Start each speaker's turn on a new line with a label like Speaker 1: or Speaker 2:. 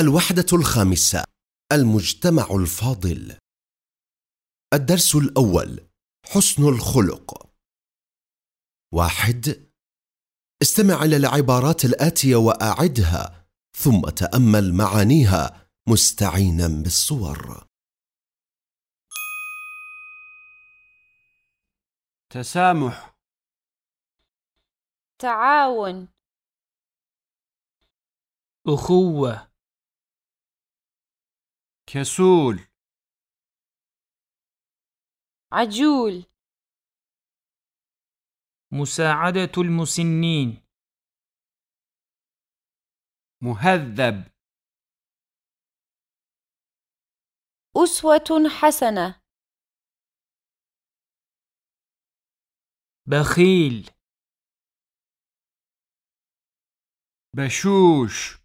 Speaker 1: الوحدة الخامسة المجتمع الفاضل. الدرس الأول حسن الخلق. واحد استمع إلى العبارات الآتية وأعدها ثم تأمل معانيها مستعينا بالصور.
Speaker 2: تسامح.
Speaker 3: تعاون.
Speaker 4: أخوة.
Speaker 2: كسول.
Speaker 3: عجول.
Speaker 4: مساعدة المسنين.
Speaker 2: مهذب.
Speaker 3: أسوة حسنة.
Speaker 4: بخيل.
Speaker 2: بشوش.